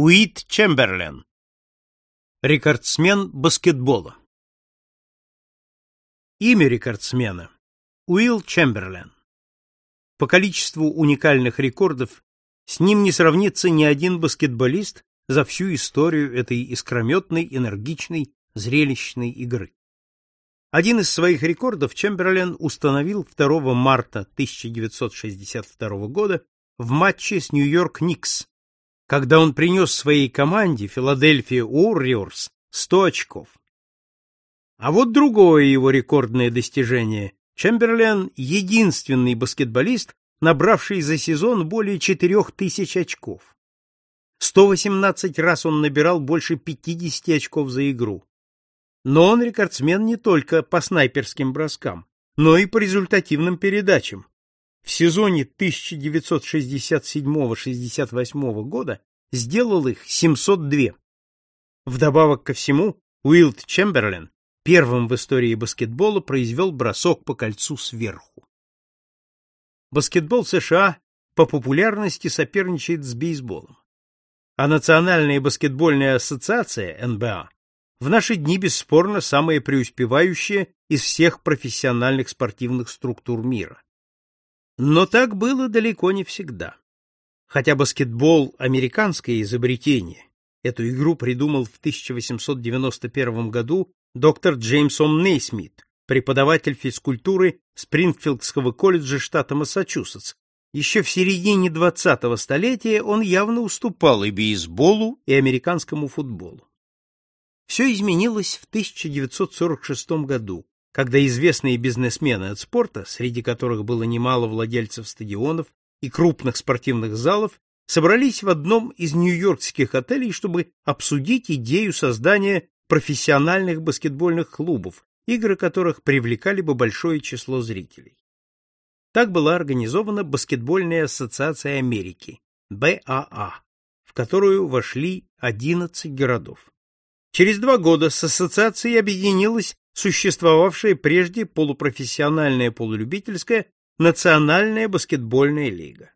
Уит Чемберлен. Рекордсмен баскетбола. Имя рекордсмена Уилл Чемберлен. По количеству уникальных рекордов с ним не сравнится ни один баскетболист за всю историю этой искрометной, энергичной, зрелищной игры. Один из своих рекордов Чемберлен установил 2 марта 1962 года в матче с Нью-Йорк Никс, когда он принес своей команде Филадельфия Уорриорс 100 очков. А вот другое его рекордное достижение. Чемберлен — единственный баскетболист, набравший за сезон более 4000 очков. 118 раз он набирал больше 50 очков за игру. Но он рекордсмен не только по снайперским броскам, но и по результативным передачам. В сезоне 1967-68 года сделал их 702. Вдобавок ко всему, Уилд Чемберлен первым в истории баскетбола произвел бросок по кольцу сверху. Баскетбол США по популярности соперничает с бейсболом. А Национальная баскетбольная ассоциация НБА в наши дни бесспорно самая преуспевающая из всех профессиональных спортивных структур мира. Но так было далеко не всегда. Хотя баскетбол — американское изобретение, эту игру придумал в 1891 году доктор Джеймсон Нейсмит, преподаватель физкультуры Спрингфилдского колледжа штата Массачусетс. Еще в середине 20-го столетия он явно уступал и бейсболу, и американскому футболу. Все изменилось в 1946 году, когда известные бизнесмены от спорта, среди которых было немало владельцев стадионов и крупных спортивных залов, собрались в одном из нью-йоркских отелей, чтобы обсудить идею создания профессиональных баскетбольных клубов, игры которых привлекали бы большое число зрителей. Так была организована Баскетбольная ассоциация Америки, БАА, в которую вошли 11 городов. Через два года с ассоциацией объединилась существовавшая прежде полупрофессиональная полулюбительская Национальная баскетбольная лига.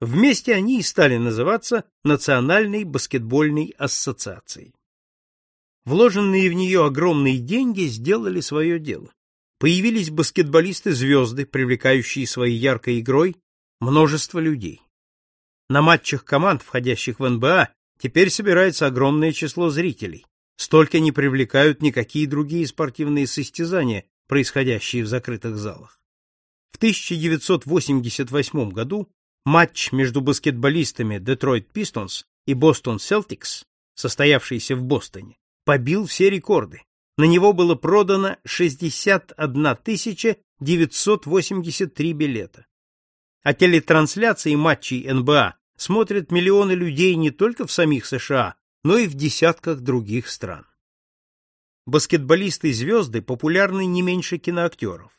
Вместе они и стали называться Национальной баскетбольной ассоциацией. Вложенные в нее огромные деньги сделали свое дело. Появились баскетболисты-звезды, привлекающие своей яркой игрой множество людей. На матчах команд, входящих в НБА, теперь собирается огромное число зрителей. Столько не привлекают никакие другие спортивные состязания, происходящие в закрытых залах. В 1988 году матч между баскетболистами Detroit Pistons и Boston Celtics, состоявшийся в Бостоне, побил все рекорды. На него было продано 61 983 билета. А телетрансляции матчей НБА смотрят миллионы людей не только в самих США, но и в десятках других стран. Баскетболисты-звезды популярны не меньше киноактеров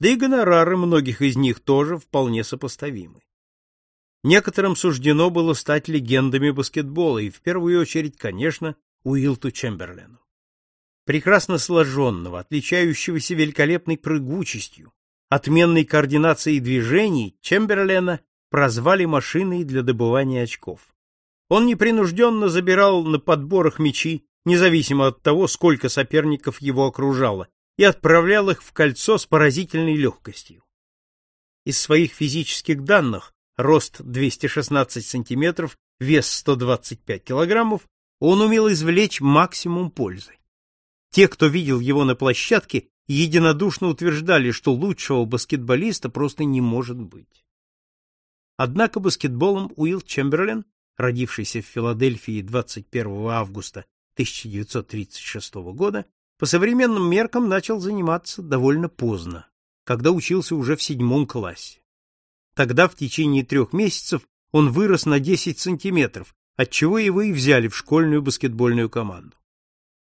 да и гонорары многих из них тоже вполне сопоставимы. Некоторым суждено было стать легендами баскетбола, и в первую очередь, конечно, Уилту Чемберлену. Прекрасно сложенного, отличающегося великолепной прыгучестью, отменной координацией движений, Чемберлена прозвали машиной для добывания очков. Он непринужденно забирал на подборах мячи, независимо от того, сколько соперников его окружало, и отправлял их в кольцо с поразительной легкостью. Из своих физических данных рост 216 сантиметров, вес 125 килограммов, он умел извлечь максимум пользы. Те, кто видел его на площадке, единодушно утверждали, что лучшего баскетболиста просто не может быть. Однако баскетболом Уилл Чемберлен, родившийся в Филадельфии 21 августа 1936 года, по современным меркам начал заниматься довольно поздно, когда учился уже в седьмом классе. Тогда в течение трех месяцев он вырос на 10 сантиметров, отчего его и взяли в школьную баскетбольную команду.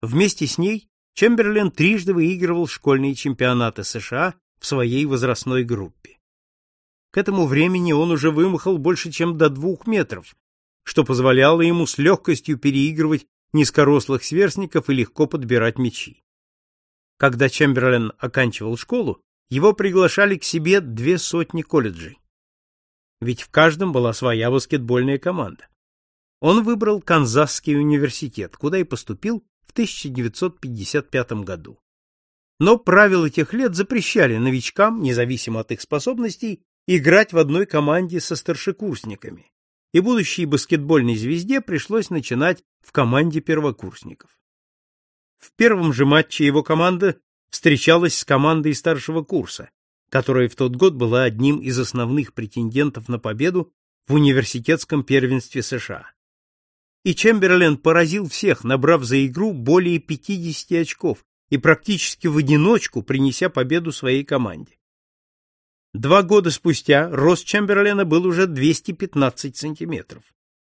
Вместе с ней Чемберлен трижды выигрывал школьные чемпионаты США в своей возрастной группе. К этому времени он уже вымахал больше, чем до двух метров, что позволяло ему с легкостью переигрывать низкорослых сверстников и легко подбирать мячи. Когда Чемберлен оканчивал школу, его приглашали к себе две сотни колледжей. Ведь в каждом была своя баскетбольная команда. Он выбрал Канзасский университет, куда и поступил в 1955 году. Но правила тех лет запрещали новичкам, независимо от их способностей, играть в одной команде со старшекурсниками, и будущей баскетбольной звезде пришлось начинать в команде первокурсников. В первом же матче его команда встречалась с командой старшего курса, которая в тот год была одним из основных претендентов на победу в университетском первенстве США. И Чемберлен поразил всех, набрав за игру более 50 очков и практически в одиночку принеся победу своей команде. Два года спустя рост Чемберлена был уже 215 сантиметров,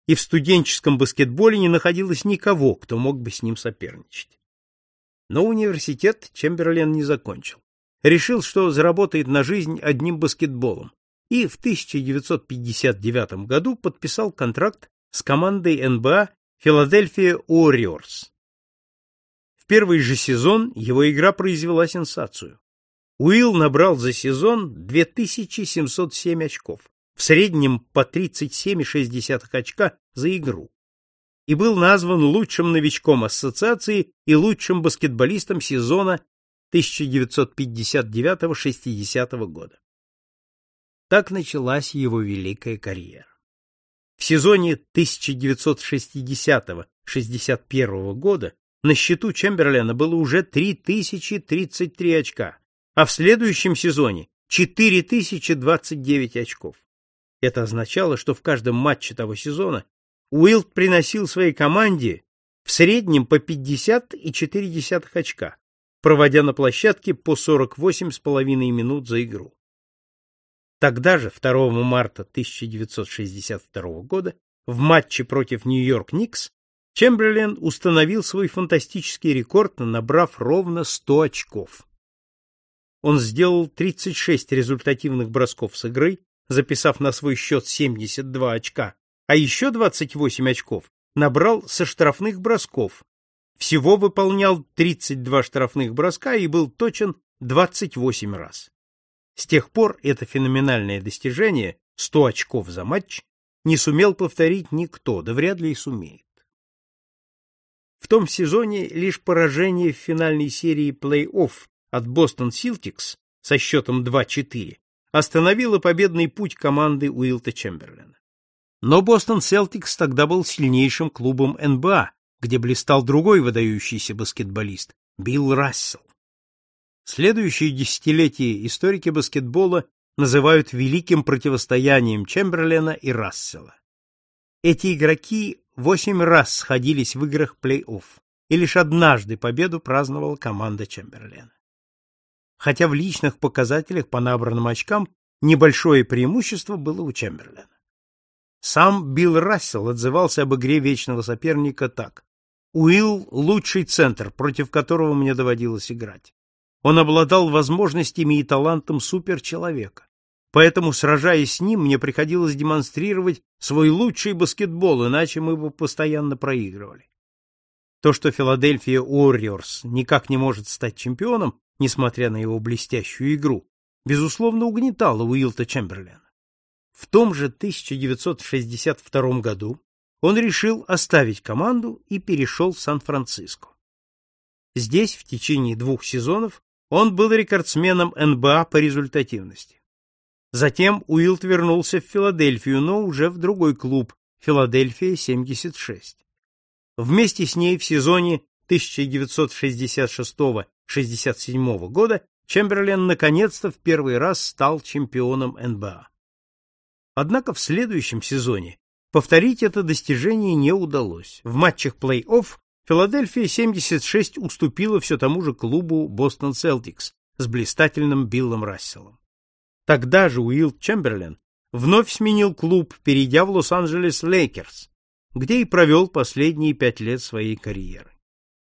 и в студенческом баскетболе не находилось никого, кто мог бы с ним соперничать. Но университет Чемберлен не закончил решил, что заработает на жизнь одним баскетболом, и в 1959 году подписал контракт с командой НБА Филадельфия Уорриорс. В первый же сезон его игра произвела сенсацию. Уилл набрал за сезон 2707 очков, в среднем по 37,6 очка за игру, и был назван лучшим новичком ассоциации и лучшим баскетболистом сезона 1959-60 года. Так началась его великая карьера. В сезоне 1960-61 года на счету Чемберлена было уже 3033 очка, а в следующем сезоне 4029 очков. Это означало, что в каждом матче того сезона Уилд приносил своей команде в среднем по 50,4 очка, проводя на площадке по 48,5 минут за игру. Тогда же, 2 марта 1962 года, в матче против Нью-Йорк Никс, Чемберлен установил свой фантастический рекорд, набрав ровно 100 очков. Он сделал 36 результативных бросков с игры, записав на свой счет 72 очка, а еще 28 очков набрал со штрафных бросков, всего выполнял 32 штрафных броска и был точен 28 раз. С тех пор это феноменальное достижение 100 очков за матч не сумел повторить никто, да вряд ли и сумеет. В том сезоне лишь поражение в финальной серии плей-офф от Бостон Силтикс со счетом 2-4 остановило победный путь команды Уилта Чемберлена. Но Бостон Селтикс тогда был сильнейшим клубом НБА, где блистал другой выдающийся баскетболист Билл Рассел. Следующие десятилетия историки баскетбола называют великим противостоянием Чемберлена и Рассела. Эти игроки восемь раз сходились в играх плей-офф, и лишь однажды победу праздновала команда Чемберлена. Хотя в личных показателях по набранным очкам небольшое преимущество было у Чемберлена. Сам Билл Рассел отзывался об игре вечного соперника так: Уилл — лучший центр, против которого мне доводилось играть. Он обладал возможностями и талантом суперчеловека. Поэтому, сражаясь с ним, мне приходилось демонстрировать свой лучший баскетбол, иначе мы бы постоянно проигрывали. То, что Филадельфия Уорриорс никак не может стать чемпионом, несмотря на его блестящую игру, безусловно, угнетало Уилта Чемберлена. В том же 1962 году он решил оставить команду и перешел в Сан-Франциско. Здесь в течение двух сезонов он был рекордсменом НБА по результативности. Затем Уилт вернулся в Филадельфию, но уже в другой клуб Филадельфия 76. Вместе с ней в сезоне 1966-67 года Чемберлен наконец-то в первый раз стал чемпионом НБА. Однако в следующем сезоне Повторить это достижение не удалось. В матчах плей-офф Филадельфия 76 уступила все тому же клубу Бостон Селтикс с блистательным Биллом Расселом. Тогда же Уилл Чемберлен вновь сменил клуб, перейдя в Лос-Анджелес Лейкерс, где и провел последние пять лет своей карьеры.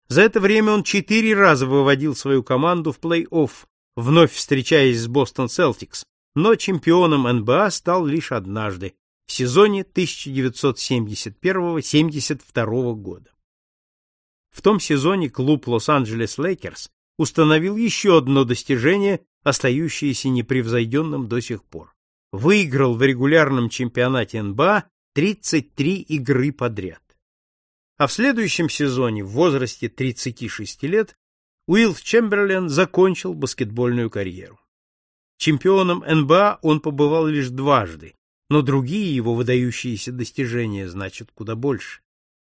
За это время он четыре раза выводил свою команду в плей-офф, вновь встречаясь с Бостон Селтикс, но чемпионом НБА стал лишь однажды в сезоне 1971-72 года. В том сезоне клуб Лос-Анджелес Лейкерс установил еще одно достижение, остающееся непревзойденным до сих пор. Выиграл в регулярном чемпионате НБА 33 игры подряд. А в следующем сезоне в возрасте 36 лет Уилл Чемберлен закончил баскетбольную карьеру. Чемпионом НБА он побывал лишь дважды, но другие его выдающиеся достижения значат куда больше.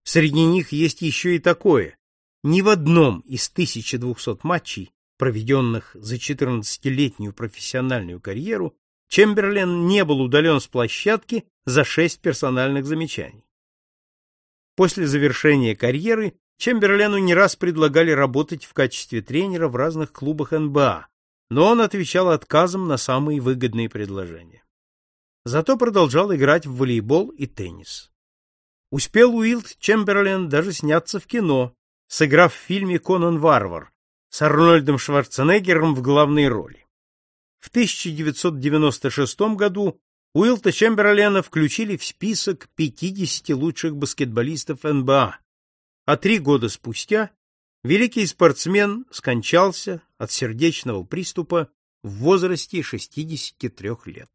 Среди них есть еще и такое. Ни в одном из 1200 матчей, проведенных за 14-летнюю профессиональную карьеру, Чемберлен не был удален с площадки за шесть персональных замечаний. После завершения карьеры Чемберлену не раз предлагали работать в качестве тренера в разных клубах НБА, но он отвечал отказом на самые выгодные предложения. Зато продолжал играть в волейбол и теннис. Успел Уилд Чемберлен даже сняться в кино, сыграв в фильме «Конан Варвар» с Арнольдом Шварценеггером в главной роли. В 1996 году Уилта Чемберлена включили в список 50 лучших баскетболистов НБА, а три года спустя великий спортсмен скончался от сердечного приступа в возрасте 63 лет.